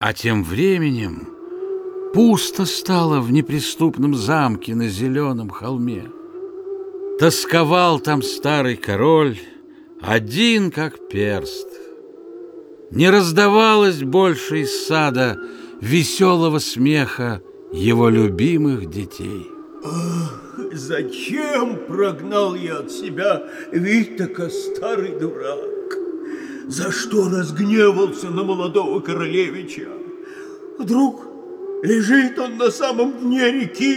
А тем временем пусто стало в неприступном замке на зеленом холме. Тосковал там старый король, один как перст. Не раздавалось больше из сада веселого смеха его любимых детей. Ах, зачем прогнал я от себя Витака, старый дурак? За что разгневался на молодого королевича? Вдруг лежит он на самом дне реки,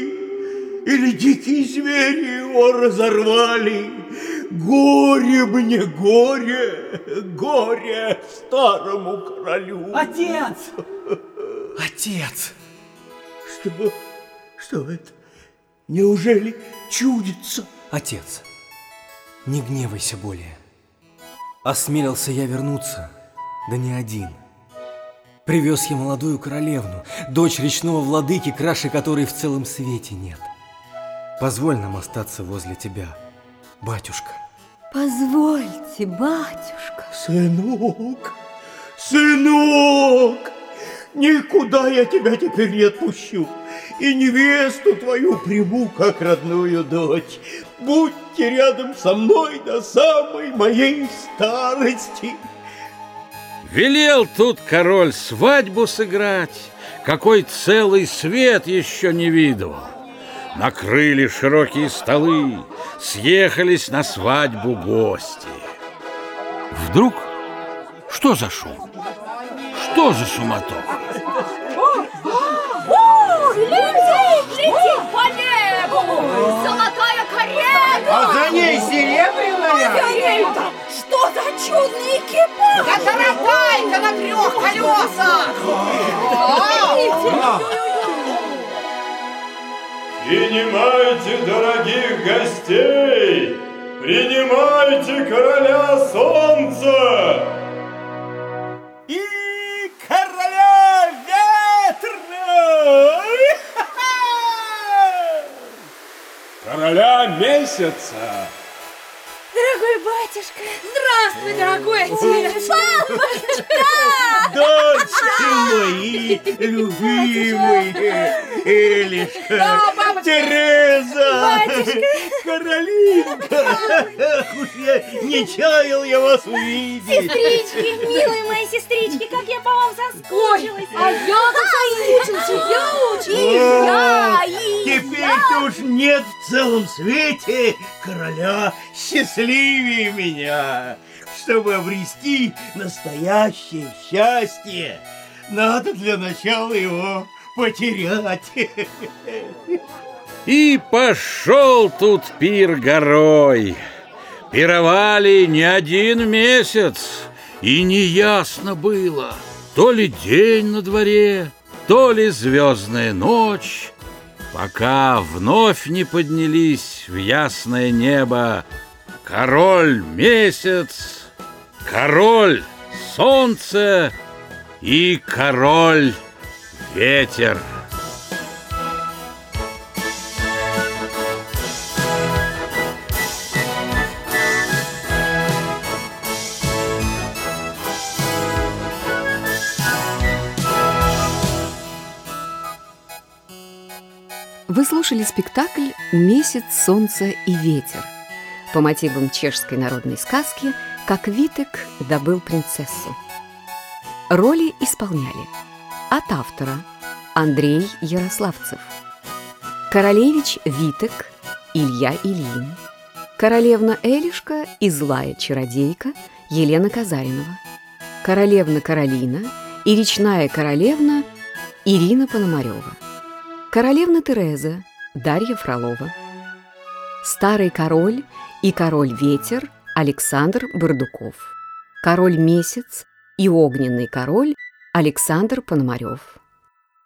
или дикие звери его разорвали? Горе мне, горе, горе старому королю. Отец! Отец! Что? Что это? Неужели чудится? Отец, не гневайся более. Осмелился я вернуться, да не один. Привез я молодую королевну, дочь речного владыки, краше которой в целом свете нет. Позволь нам остаться возле тебя, батюшка. Позвольте, батюшка. Сынок, сынок, никуда я тебя теперь не отпущу. И невесту твою приму, как родную дочь. Будьте рядом со мной до самой моей старости. Велел тут король свадьбу сыграть, какой целый свет еще не видывал. Накрыли широкие столы, съехались на свадьбу гости. Вдруг что за шум? Что за суматоха? Летит, по небу! Золотая карета! А за ней серебряная? Карета! Что за чудный экипаж? Да таракайка на трех колесах! Принимайте дорогих гостей! Принимайте короля солнца! Короля месяца! Дорогой батюшка! Здравствуй, дорогой отец! Дочки мои любимые! Элишка! Да. Тереза! Батюшка. Каролинка! Уж я не чаял я вас увидеть! Сестрички, милые мои сестрички, как я по вам соскучилась! А я соскучился! Я! И я! Уж нет в целом свете короля счастливее меня. Чтобы обрести настоящее счастье, надо для начала его потерять. И пошел тут пир горой. Пировали не один месяц, и неясно было, то ли день на дворе, то ли звездная ночь, пока вновь не поднялись в ясное небо король месяц, король солнце и король ветер. Вы слушали спектакль «Месяц, солнце и ветер» по мотивам чешской народной сказки «Как Витек добыл принцессу». Роли исполняли от автора Андрей Ярославцев, Королевич Витек Илья Ильин, Королевна Элишка и злая чародейка Елена Казаринова, Королевна Каролина и речная королевна Ирина Пономарева. Королевна Тереза Дарья Фролова. Старый король и король ветер Александр Бардуков. Король месяц и огненный король Александр Пономарев.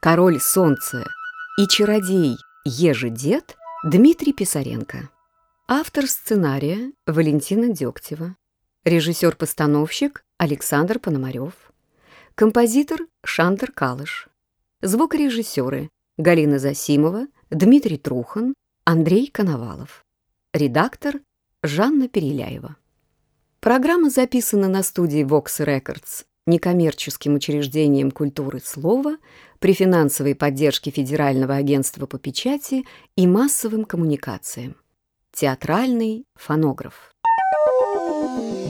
Король солнце и чародей Ежедед Дмитрий Писаренко. Автор сценария Валентина Дегтева. Режиссер-постановщик Александр Пономарев. Композитор Шандер Калыш. Звукорежиссеры Галина Засимова, Дмитрий Трухан, Андрей Коновалов. Редактор Жанна Переляева. Программа записана на студии Vox Records некоммерческим учреждениям культуры слова при финансовой поддержке Федерального агентства по печати и массовым коммуникациям. Театральный фонограф. Thank you.